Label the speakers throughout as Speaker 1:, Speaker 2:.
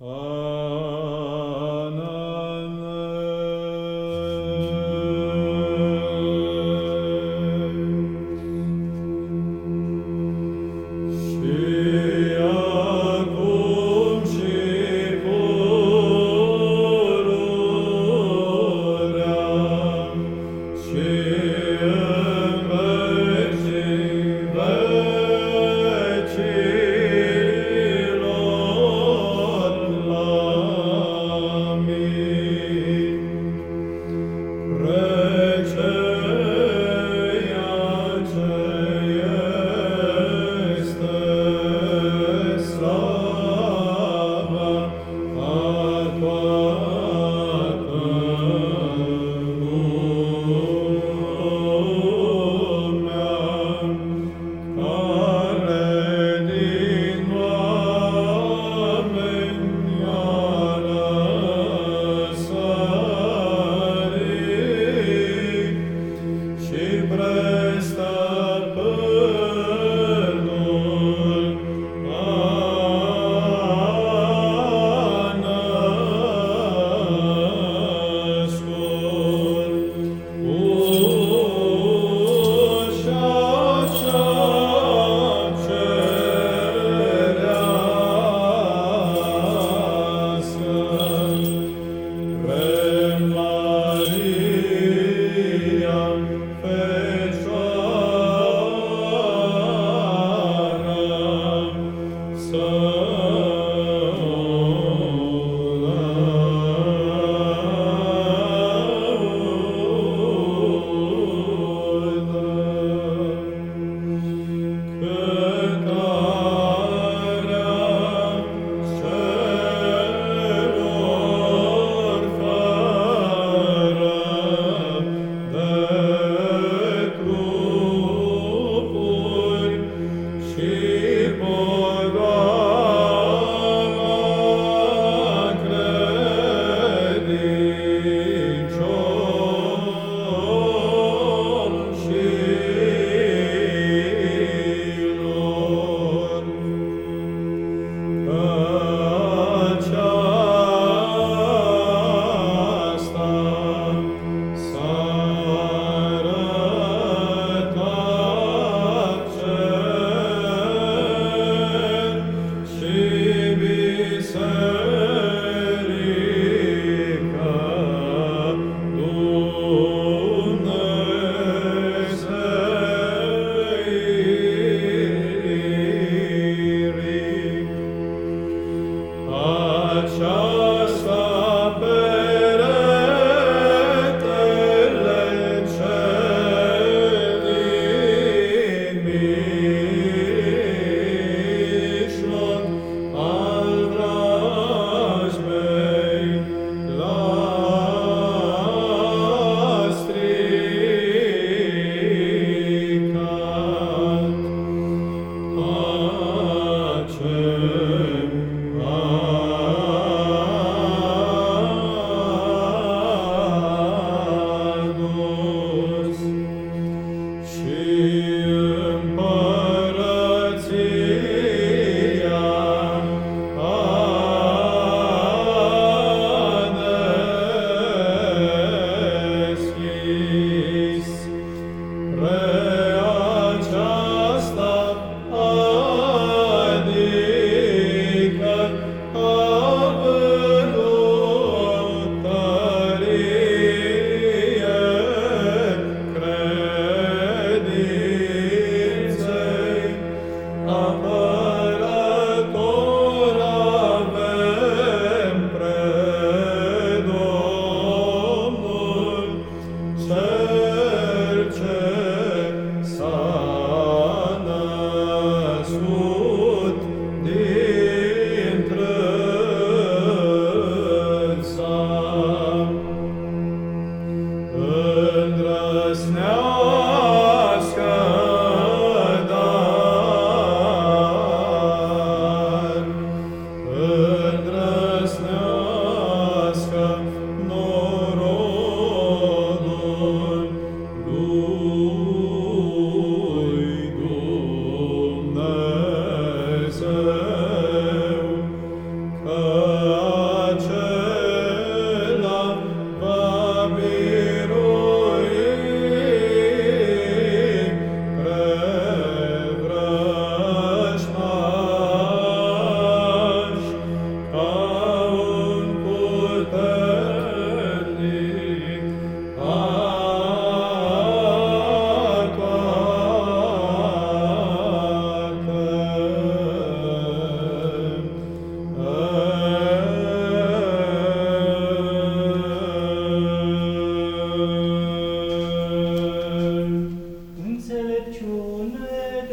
Speaker 1: Oh. Siempre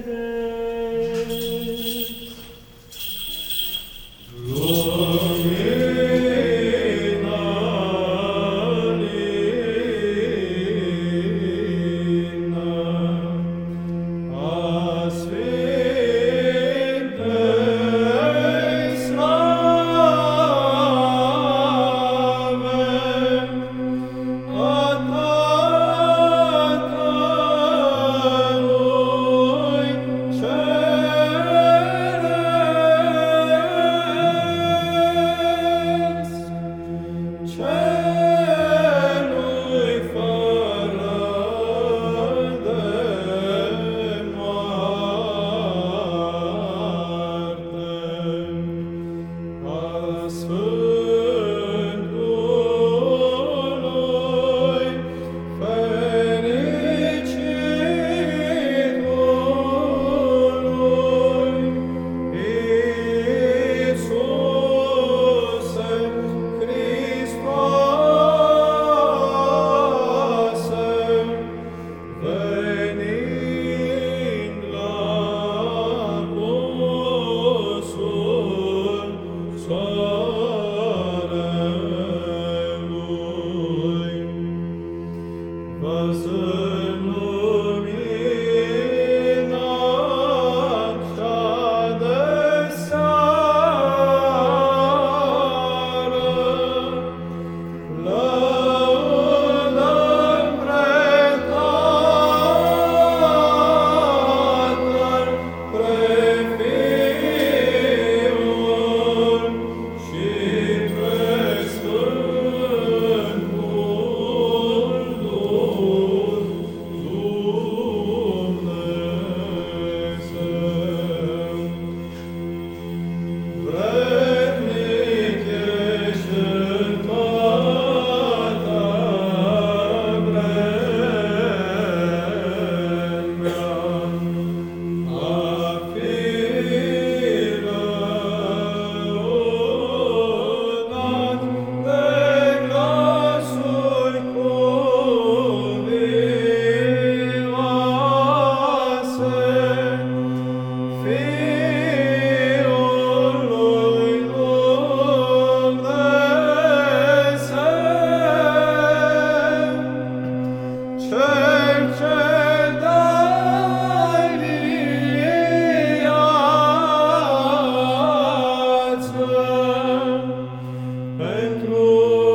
Speaker 2: Spirit.
Speaker 1: blessed pentru